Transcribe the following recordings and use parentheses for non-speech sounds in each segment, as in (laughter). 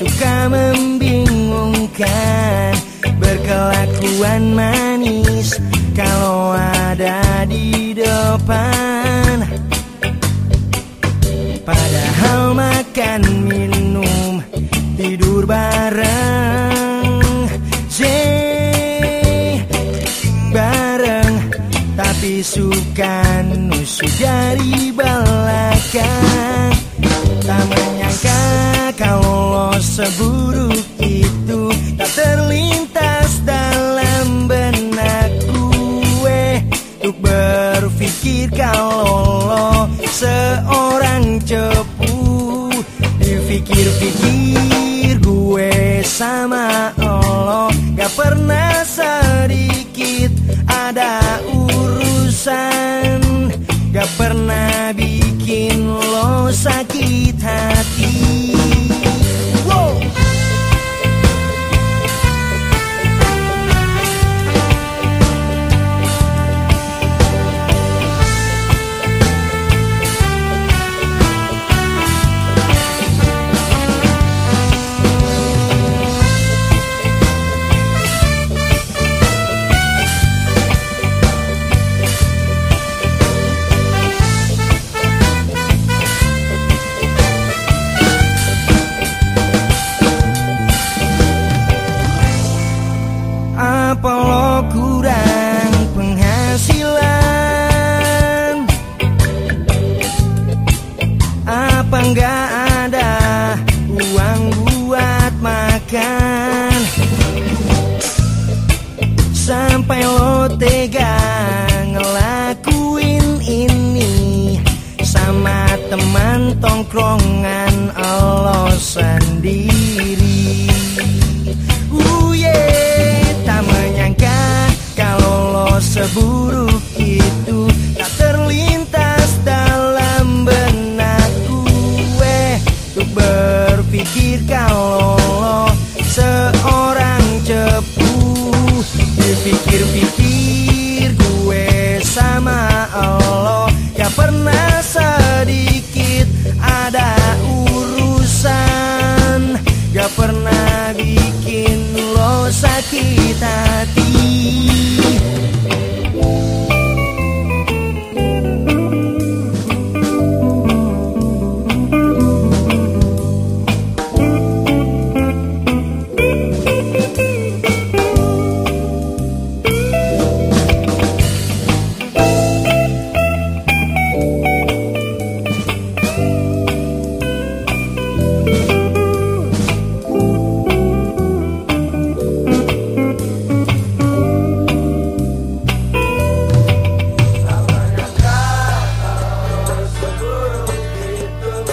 suka membingungkan Berkelakuan manis kalau ada di depan. Padahal makan minum tidur bareng J bareng. Tapi suka nusuk dari belakang menyangka kalau seburuk itu Tak terlintas dalam benak gue Untuk berpikir kalau lo seorang cepu Dipikir-pikir gue sama lo. Gak pernah 我杀鸡，他踢。Kurang penghasilan. Apa nggak ada uang buat makan? Sampai lo tega ngelakuin ini Sama teman tongkrongan lo sendiri kalau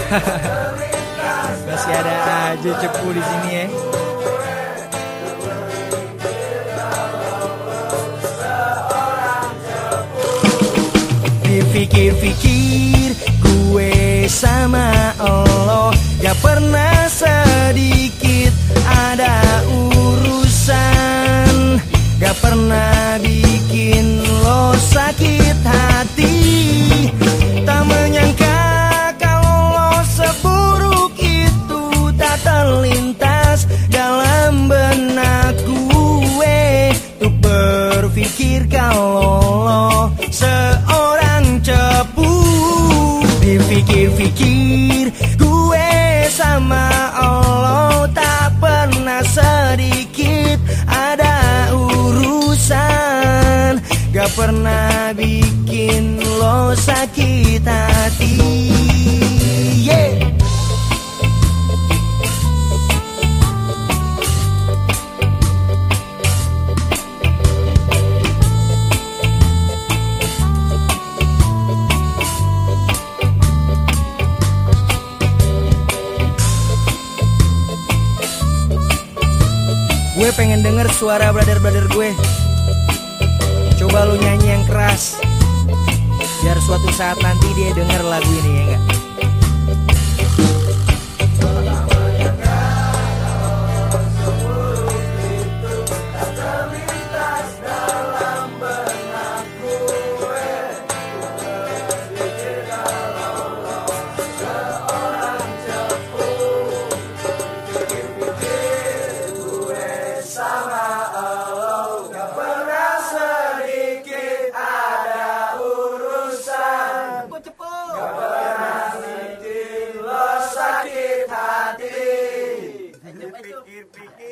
(laughs) Masih ada aja cepu di sini ya. Dipikir-pikir gue sama lo Gak pernah sedikit ada urusan Gak pernah bikin lo sakit hati pernah bikin lo sakit hati Yeah. Gue pengen denger suara brother-brother gue Coba lu nyanyi keras. Biar suatu saat nanti dia denger lagu ini ya enggak big, big.